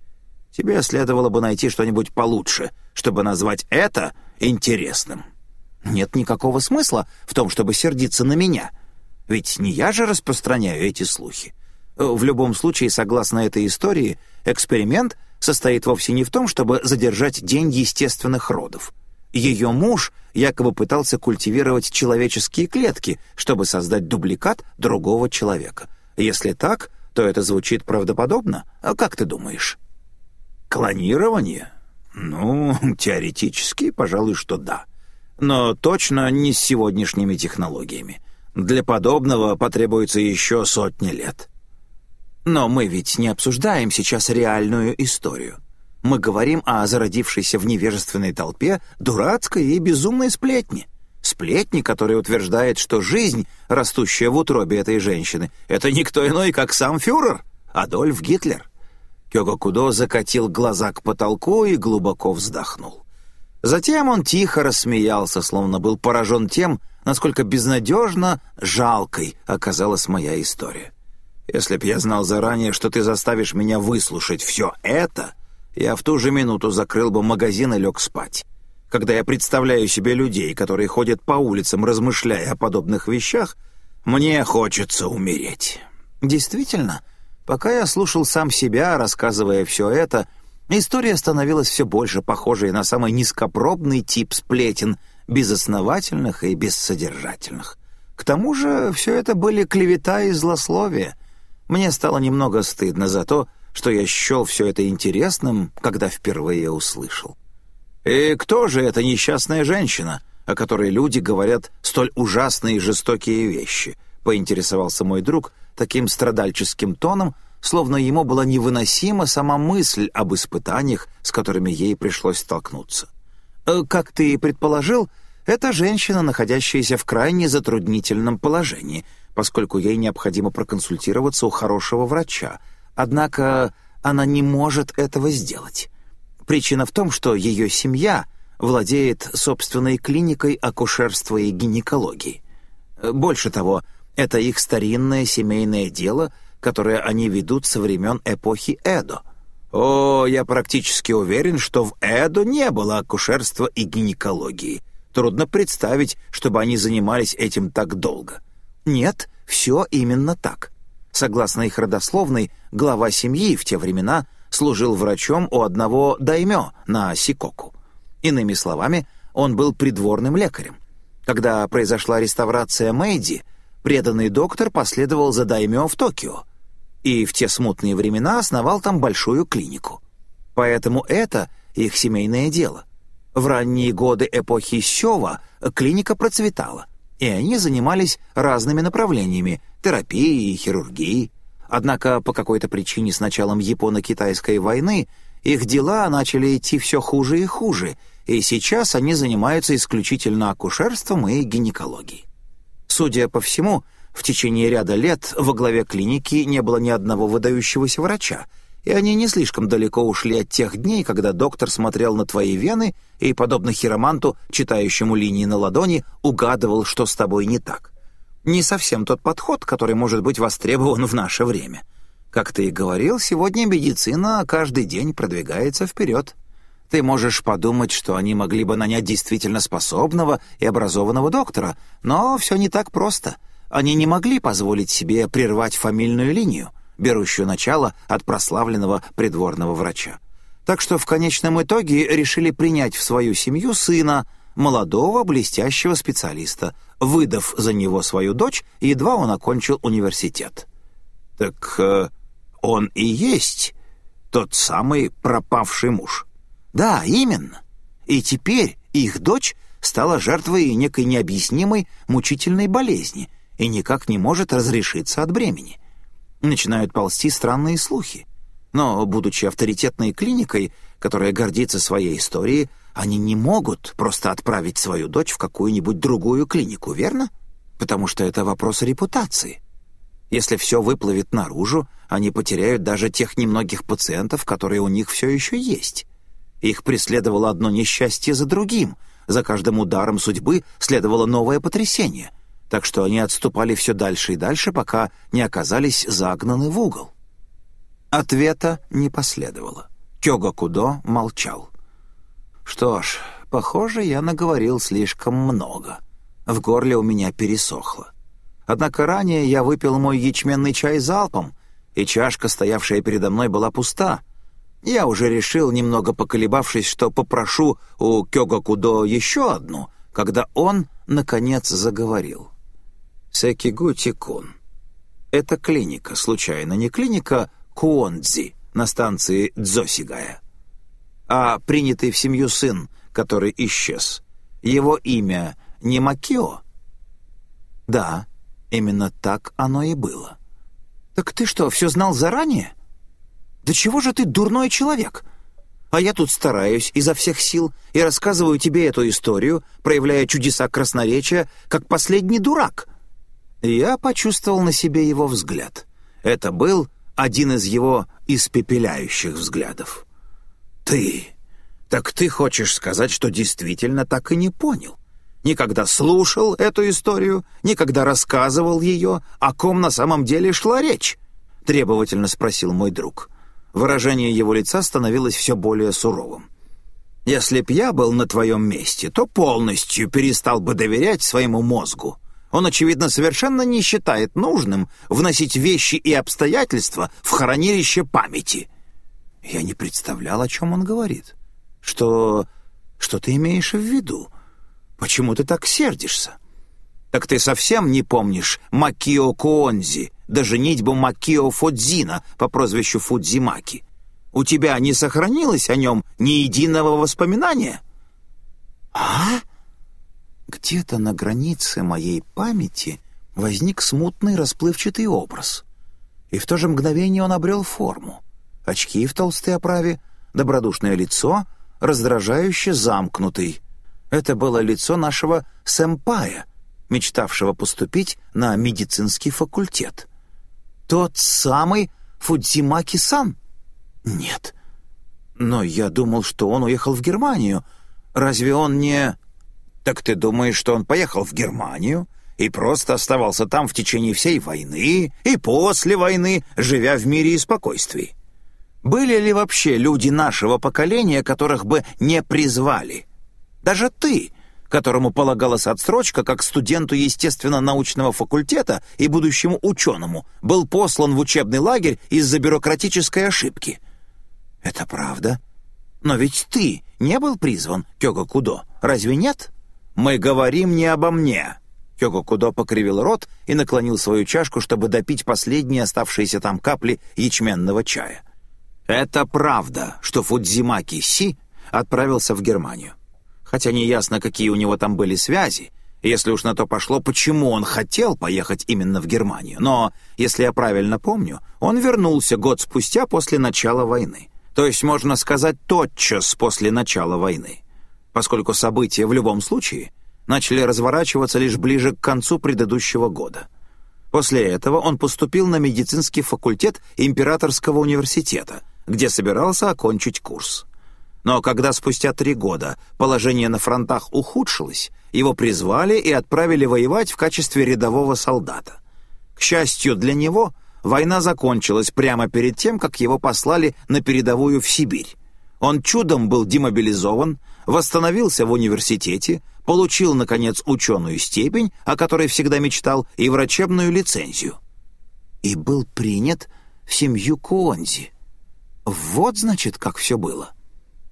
Тебе следовало бы найти что-нибудь получше, чтобы назвать это интересным. Нет никакого смысла в том, чтобы сердиться на меня. Ведь не я же распространяю эти слухи. В любом случае, согласно этой истории, эксперимент состоит вовсе не в том, чтобы задержать день естественных родов. Ее муж якобы пытался культивировать человеческие клетки, чтобы создать дубликат другого человека. Если так, то это звучит правдоподобно. А как ты думаешь? Клонирование? Ну, теоретически, пожалуй, что да но точно не с сегодняшними технологиями. Для подобного потребуется еще сотни лет. Но мы ведь не обсуждаем сейчас реальную историю. Мы говорим о зародившейся в невежественной толпе дурацкой и безумной сплетни. Сплетни, которая утверждает, что жизнь, растущая в утробе этой женщины, это никто иной, как сам фюрер, Адольф Гитлер. Кёгакудо закатил глаза к потолку и глубоко вздохнул. Затем он тихо рассмеялся, словно был поражен тем, насколько безнадежно жалкой оказалась моя история. «Если б я знал заранее, что ты заставишь меня выслушать все это, я в ту же минуту закрыл бы магазин и лег спать. Когда я представляю себе людей, которые ходят по улицам, размышляя о подобных вещах, мне хочется умереть». Действительно, пока я слушал сам себя, рассказывая все это, История становилась все больше похожей на самый низкопробный тип сплетен, безосновательных и бессодержательных. К тому же все это были клевета и злословие. Мне стало немного стыдно за то, что я счел все это интересным, когда впервые услышал. «И кто же эта несчастная женщина, о которой люди говорят столь ужасные и жестокие вещи?» — поинтересовался мой друг таким страдальческим тоном, словно ему была невыносима сама мысль об испытаниях, с которыми ей пришлось столкнуться. «Э, «Как ты и предположил, это женщина, находящаяся в крайне затруднительном положении, поскольку ей необходимо проконсультироваться у хорошего врача. Однако она не может этого сделать. Причина в том, что ее семья владеет собственной клиникой акушерства и гинекологии. Больше того, это их старинное семейное дело — которое они ведут со времен эпохи Эдо. О, я практически уверен, что в Эдо не было акушерства и гинекологии. Трудно представить, чтобы они занимались этим так долго. Нет, все именно так. Согласно их родословной, глава семьи в те времена служил врачом у одного даймё на Сикоку. Иными словами, он был придворным лекарем. Когда произошла реставрация Мэйди, преданный доктор последовал за даймё в Токио и в те смутные времена основал там большую клинику. Поэтому это их семейное дело. В ранние годы эпохи Сёва клиника процветала, и они занимались разными направлениями – терапией хирургией. Однако по какой-то причине с началом Японо-Китайской войны их дела начали идти все хуже и хуже, и сейчас они занимаются исключительно акушерством и гинекологией. Судя по всему, в течение ряда лет во главе клиники не было ни одного выдающегося врача, и они не слишком далеко ушли от тех дней, когда доктор смотрел на твои вены и, подобно хироманту, читающему линии на ладони, угадывал, что с тобой не так. Не совсем тот подход, который может быть востребован в наше время. Как ты и говорил, сегодня медицина каждый день продвигается вперед. Ты можешь подумать, что они могли бы нанять действительно способного и образованного доктора, но все не так просто. Они не могли позволить себе прервать фамильную линию, берущую начало от прославленного придворного врача. Так что в конечном итоге решили принять в свою семью сына, молодого блестящего специалиста, выдав за него свою дочь, едва он окончил университет. «Так э, он и есть тот самый пропавший муж». «Да, именно. И теперь их дочь стала жертвой некой необъяснимой мучительной болезни и никак не может разрешиться от бремени. Начинают ползти странные слухи. Но, будучи авторитетной клиникой, которая гордится своей историей, они не могут просто отправить свою дочь в какую-нибудь другую клинику, верно? Потому что это вопрос репутации. Если все выплывет наружу, они потеряют даже тех немногих пациентов, которые у них все еще есть. Их преследовало одно несчастье за другим. За каждым ударом судьбы следовало новое потрясение. Так что они отступали все дальше и дальше, пока не оказались загнаны в угол. Ответа не последовало. Кёга Кудо молчал. Что ж, похоже, я наговорил слишком много. В горле у меня пересохло. Однако ранее я выпил мой ячменный чай залпом, и чашка, стоявшая передо мной, была пуста. Я уже решил, немного поколебавшись, что попрошу у Кёга Кудо еще одну, когда он, наконец, заговорил. Секигути-кун. Это клиника, случайно, не клиника Куондзи на станции Дзосигая а принятый в семью сын, который исчез, его имя не Макио? Да, именно так оно и было. Так ты что, все знал заранее? Да чего же ты дурной человек? А я тут стараюсь изо всех сил и рассказываю тебе эту историю, проявляя чудеса красноречия, как последний дурак. Я почувствовал на себе его взгляд. Это был один из его испепеляющих взглядов. «Ты! Так ты хочешь сказать, что действительно так и не понял? Никогда слушал эту историю, никогда рассказывал ее, о ком на самом деле шла речь?» — требовательно спросил мой друг. Выражение его лица становилось все более суровым. «Если б я был на твоем месте, то полностью перестал бы доверять своему мозгу. Он, очевидно, совершенно не считает нужным вносить вещи и обстоятельства в хранилище памяти». Я не представлял, о чем он говорит. Что... что ты имеешь в виду? Почему ты так сердишься? Так ты совсем не помнишь Макио Куонзи, да женитьбу Макио Фудзина по прозвищу Фудзимаки? У тебя не сохранилось о нем ни единого воспоминания? А? Где-то на границе моей памяти возник смутный расплывчатый образ. И в то же мгновение он обрел форму очки в толстой оправе, добродушное лицо, раздражающе замкнутый. Это было лицо нашего сэмпая, мечтавшего поступить на медицинский факультет. Тот самый Фудзимаки-сан? Нет. Но я думал, что он уехал в Германию. Разве он не... Так ты думаешь, что он поехал в Германию и просто оставался там в течение всей войны и после войны, живя в мире и спокойствии? Были ли вообще люди нашего поколения, которых бы не призвали? Даже ты, которому полагалась отсрочка как студенту естественно-научного факультета и будущему ученому, был послан в учебный лагерь из-за бюрократической ошибки. «Это правда? Но ведь ты не был призван, Кёга Кудо, разве нет?» «Мы говорим не обо мне!» Кёга Кудо покривил рот и наклонил свою чашку, чтобы допить последние оставшиеся там капли ячменного чая. «Это правда, что Фудзимаки Си отправился в Германию. Хотя неясно, какие у него там были связи, если уж на то пошло, почему он хотел поехать именно в Германию. Но, если я правильно помню, он вернулся год спустя после начала войны. То есть, можно сказать, тотчас после начала войны. Поскольку события в любом случае начали разворачиваться лишь ближе к концу предыдущего года. После этого он поступил на медицинский факультет Императорского университета, где собирался окончить курс. Но когда спустя три года положение на фронтах ухудшилось, его призвали и отправили воевать в качестве рядового солдата. К счастью для него, война закончилась прямо перед тем, как его послали на передовую в Сибирь. Он чудом был демобилизован, восстановился в университете, получил, наконец, ученую степень, о которой всегда мечтал, и врачебную лицензию. И был принят в семью Куонзи. Вот, значит, как все было.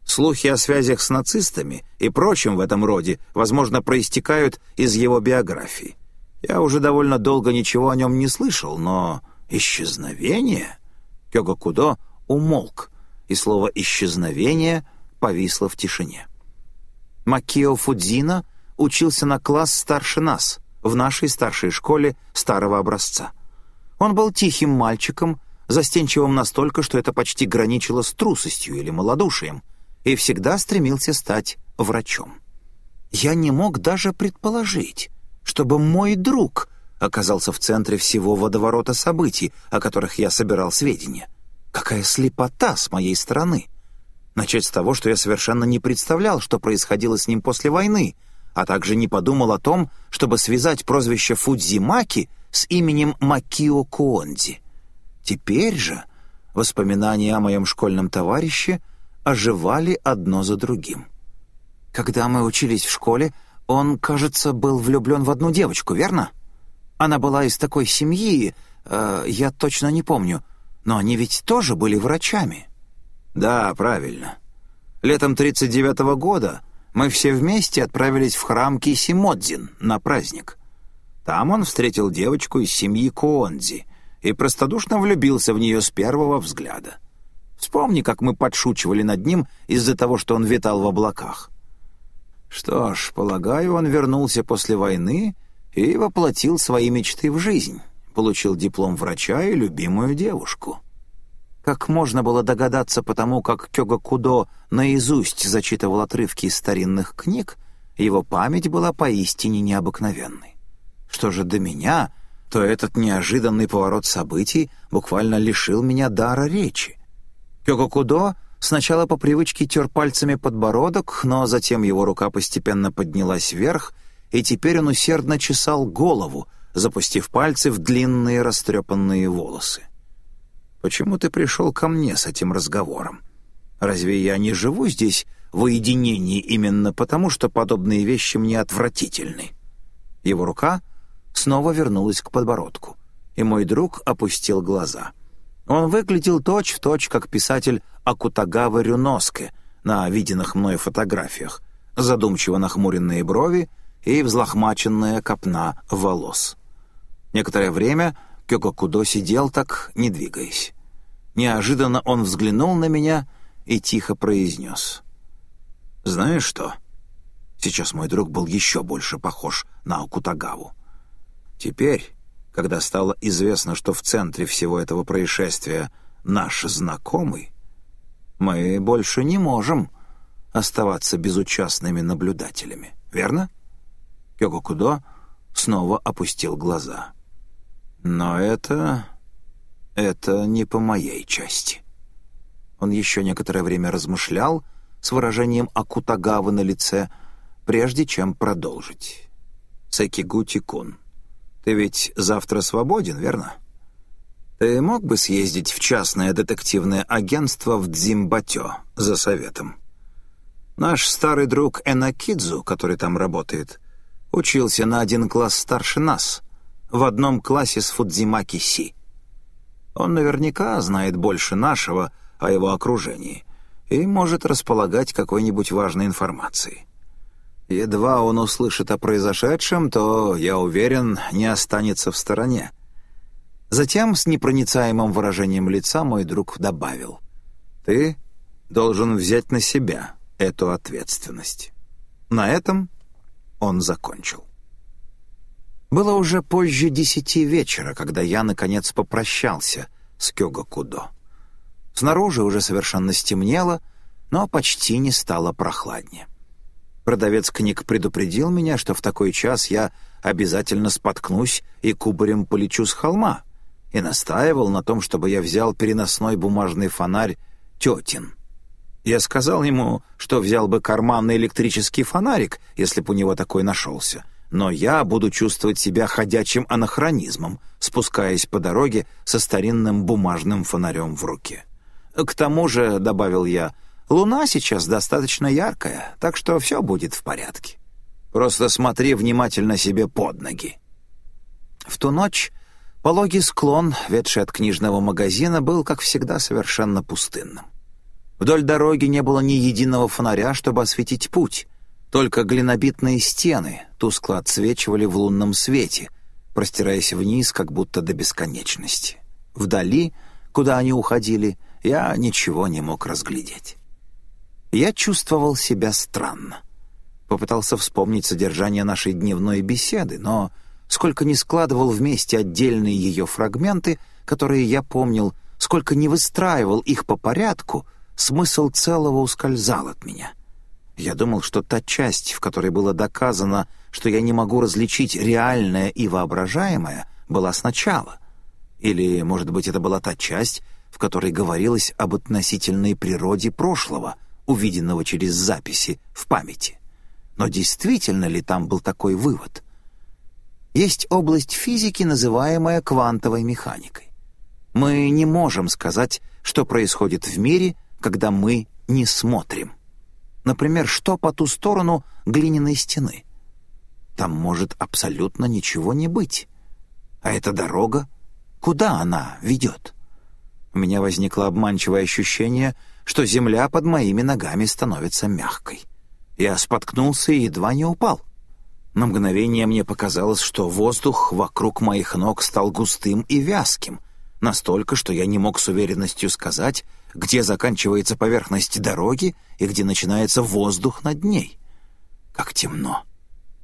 Слухи о связях с нацистами и прочим в этом роде, возможно, проистекают из его биографии. Я уже довольно долго ничего о нем не слышал, но исчезновение... Кёга Кудо умолк, и слово «исчезновение» повисло в тишине. Макио Фудзина учился на класс старше нас, в нашей старшей школе старого образца. Он был тихим мальчиком, застенчивым настолько, что это почти граничило с трусостью или малодушием, и всегда стремился стать врачом. Я не мог даже предположить, чтобы мой друг оказался в центре всего водоворота событий, о которых я собирал сведения. Какая слепота с моей стороны! Начать с того, что я совершенно не представлял, что происходило с ним после войны, а также не подумал о том, чтобы связать прозвище Фудзимаки с именем Макио Куонди. Теперь же воспоминания о моем школьном товарище — оживали одно за другим. Когда мы учились в школе, он, кажется, был влюблен в одну девочку, верно? Она была из такой семьи, э, я точно не помню, но они ведь тоже были врачами. Да, правильно. Летом 39-го года мы все вместе отправились в храм Кисимодзин на праздник. Там он встретил девочку из семьи Куонзи и простодушно влюбился в нее с первого взгляда. Вспомни, как мы подшучивали над ним из-за того, что он витал в облаках. Что ж, полагаю, он вернулся после войны и воплотил свои мечты в жизнь, получил диплом врача и любимую девушку. Как можно было догадаться потому, как Кёга Кудо наизусть зачитывал отрывки из старинных книг, его память была поистине необыкновенной. Что же до меня, то этот неожиданный поворот событий буквально лишил меня дара речи. Кёкокудо сначала по привычке тер пальцами подбородок, но затем его рука постепенно поднялась вверх, и теперь он усердно чесал голову, запустив пальцы в длинные растрепанные волосы. «Почему ты пришел ко мне с этим разговором? Разве я не живу здесь в уединении именно потому, что подобные вещи мне отвратительны?» Его рука снова вернулась к подбородку, и мой друг опустил глаза — он выглядел точь-в-точь, точь, как писатель Акутагава Рюноске на виденных мной фотографиях, задумчиво нахмуренные брови и взлохмаченная копна волос. Некоторое время Кёкокудо сидел так, не двигаясь. Неожиданно он взглянул на меня и тихо произнес. «Знаешь что?» Сейчас мой друг был еще больше похож на Акутагаву. «Теперь когда стало известно, что в центре всего этого происшествия наш знакомый, мы больше не можем оставаться безучастными наблюдателями, верно? Кёгокудо снова опустил глаза. Но это... это не по моей части. Он еще некоторое время размышлял с выражением Акутагавы на лице, прежде чем продолжить. Секигути-кун. Ты ведь завтра свободен, верно? Ты мог бы съездить в частное детективное агентство в Дзимбатё за советом? Наш старый друг Энакидзу, который там работает, учился на один класс старше нас, в одном классе с Фудзимаки Си. Он наверняка знает больше нашего о его окружении и может располагать какой-нибудь важной информацией. Едва он услышит о произошедшем, то, я уверен, не останется в стороне. Затем с непроницаемым выражением лица мой друг добавил. «Ты должен взять на себя эту ответственность». На этом он закончил. Было уже позже десяти вечера, когда я, наконец, попрощался с Кёгакудо. Снаружи уже совершенно стемнело, но почти не стало прохладнее. Продавец книг предупредил меня, что в такой час я обязательно споткнусь и кубарем полечу с холма, и настаивал на том, чтобы я взял переносной бумажный фонарь «Тетин». Я сказал ему, что взял бы карманный электрический фонарик, если бы у него такой нашелся, но я буду чувствовать себя ходячим анахронизмом, спускаясь по дороге со старинным бумажным фонарем в руке. К тому же, — добавил я, — луна сейчас достаточно яркая, так что все будет в порядке. Просто смотри внимательно себе под ноги. В ту ночь пологий склон, ведший от книжного магазина, был, как всегда, совершенно пустынным. Вдоль дороги не было ни единого фонаря, чтобы осветить путь. Только глинобитные стены тускло отсвечивали в лунном свете, простираясь вниз, как будто до бесконечности. Вдали, куда они уходили, я ничего не мог разглядеть. Я чувствовал себя странно. Попытался вспомнить содержание нашей дневной беседы, но сколько не складывал вместе отдельные ее фрагменты, которые я помнил, сколько не выстраивал их по порядку, смысл целого ускользал от меня — я думал, что та часть, в которой было доказано, что я не могу различить реальное и воображаемое, была сначала. Или, может быть, это была та часть, в которой говорилось об относительной природе прошлого, увиденного через записи в памяти. Но действительно ли там был такой вывод? Есть область физики, называемая квантовой механикой. Мы не можем сказать, что происходит в мире, когда мы не смотрим. Например, что по ту сторону глиняной стены? Там может абсолютно ничего не быть. А эта дорога? Куда она ведет? У меня возникло обманчивое ощущение, что земля под моими ногами становится мягкой. Я споткнулся и едва не упал. На мгновение мне показалось, что воздух вокруг моих ног стал густым и вязким, настолько, что я не мог с уверенностью сказать, где заканчивается поверхность дороги и где начинается воздух над ней. Как темно.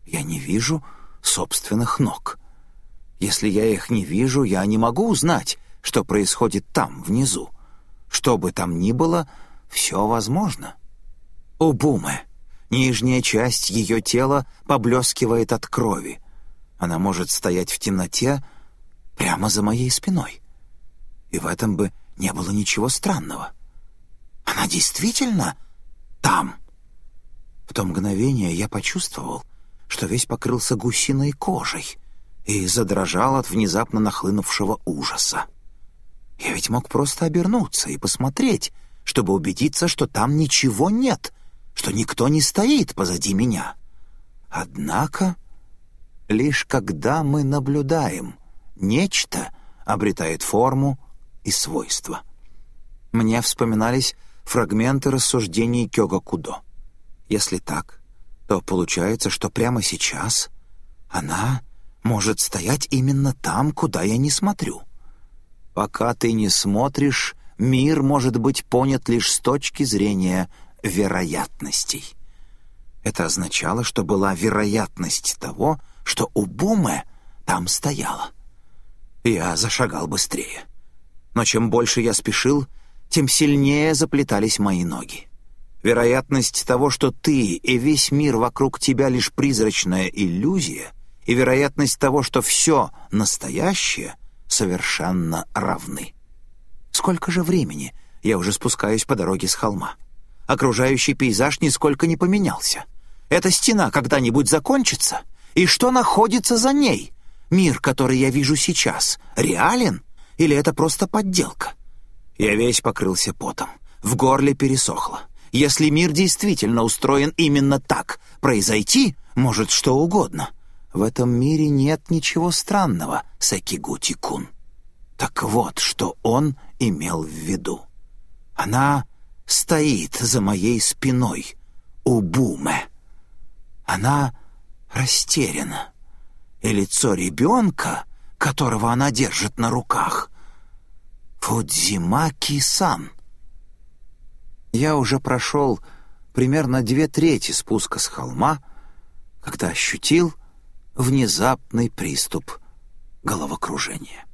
Я не вижу собственных ног. Если я их не вижу, я не могу узнать, что происходит там, внизу. Что бы там ни было, все возможно. У Бумы нижняя часть ее тела поблескивает от крови. Она может стоять в темноте прямо за моей спиной. И в этом бы не было ничего странного. Она действительно там. В то мгновение я почувствовал, что весь покрылся гусиной кожей и задрожал от внезапно нахлынувшего ужаса. Я ведь мог просто обернуться и посмотреть, чтобы убедиться, что там ничего нет, что никто не стоит позади меня. Однако, лишь когда мы наблюдаем, нечто обретает форму и свойства. Мне вспоминались фрагменты рассуждений Кёга Кудо. Если так, то получается, что прямо сейчас она может стоять именно там, куда я не смотрю. Пока ты не смотришь, мир может быть понят лишь с точки зрения вероятностей. Это означало, что была вероятность того, что у Бумы там стояла. Я зашагал быстрее. Но чем больше я спешил, тем сильнее заплетались мои ноги. Вероятность того, что ты и весь мир вокруг тебя лишь призрачная иллюзия, и вероятность того, что все настоящее, совершенно равны. Сколько же времени я уже спускаюсь по дороге с холма? Окружающий пейзаж нисколько не поменялся. Эта стена когда-нибудь закончится? И что находится за ней? Мир, который я вижу сейчас, реален или это просто подделка? Я весь покрылся потом. В горле пересохло. Если мир действительно устроен именно так, произойти может что угодно. В этом мире нет ничего странного, Секигути-кун. Так вот, что он имел в виду. Она стоит за моей спиной, у Буме. Она растеряна, и лицо ребенка, которого она держит на руках, Фудзимаки-сан. Я уже прошел примерно две трети спуска с холма, когда ощутил внезапный приступ головокружения.